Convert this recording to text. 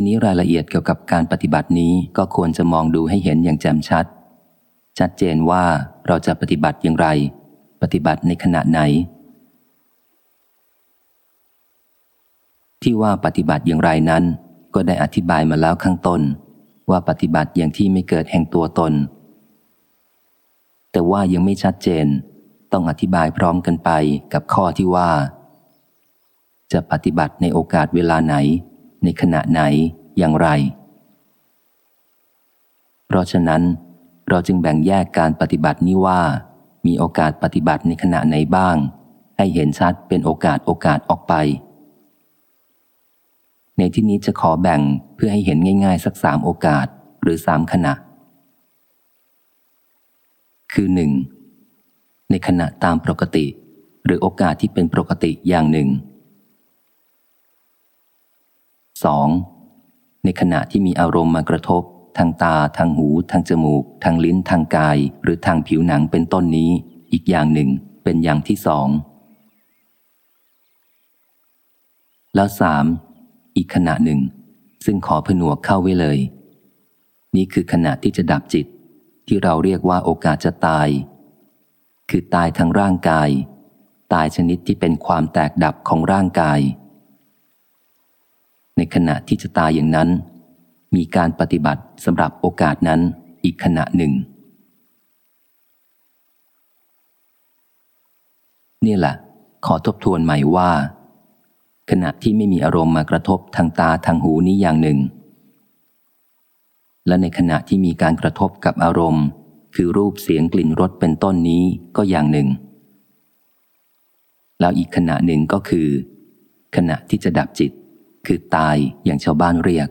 ทีนี้รายละเอียดเกี่ยวกับการปฏิบัตินี้ก็ควรจะมองดูให้เห็นอย่างแจ่มชัด ชัดเจนว่าเราจะปฏิบัติอย่างไร ปฏิบัติในขณะไหน ที่ว่าปฏิบัติอย่างไรนั้น ก็ได้อธิบายมาแล้วข้างต้น ว่าปฏิบัติอย่างที่ไม่เกิดแห่งตัวตน แต่ว่ายังไม่ชัดเจน ต้องอธิบายพร้อมกันไปกับข้อที่ว่า จะปฏิบัติในโอกาสเวลาไหน ในขณะไหนอย่างไร เพราะฉะนั้น เราจึงแบ่งแยกการปฏิบัตินี้ว่า มีโอกาสปฏิบัติในขณะไหนบ้าง ให้เห็นชัดเป็นโอกาสโอกาสออกไป ในที่นี้จะขอแบ่งเพื่อให้เห็นง่าย ๆ สักสามโอกาสหรือสามขณะ คือหนึ่งในขณะตามปกติ หรือโอกาสที่เป็นปกติอย่างหนึ่ง 2. ในขณะที่มีอารมณ์มากระทบ ทางตา ทางหู ทางจมูก ทางลิ้น ทางกาย หรือทางผิวหนังเป็นต้นนี้ อีกอย่างหนึ่งเป็นอย่างที่สอง แล้วสามอีกขณะหนึ่ง ซึ่งขอผนวกเข้าไว้เลย นี่คือขณะที่จะดับจิต ที่เราเรียกว่าโอกาสจะตาย คือตายทางร่างกาย ตายชนิดที่เป็นความแตกดับของร่างกาย ขณะที่จะตายอย่างนั้น มีการปฏิบัติสำหรับโอกาสนั้นอีกขณะหนึ่ง นี่แหละ ขอทบทวนใหม่ว่า ขณะที่ไม่มีอารมณ์มากระทบทางตาทางหูนี้อย่างหนึ่ง และในขณะที่มีการกระทบกับอารมณ์ คือรูปเสียงกลิ่นรสเป็นต้นนี้ก็อย่างหนึ่ง แล้วอีกขณะหนึ่งก็คือ ขณะที่จะดับจิต คือตายอย่างชาวบ้านเรียก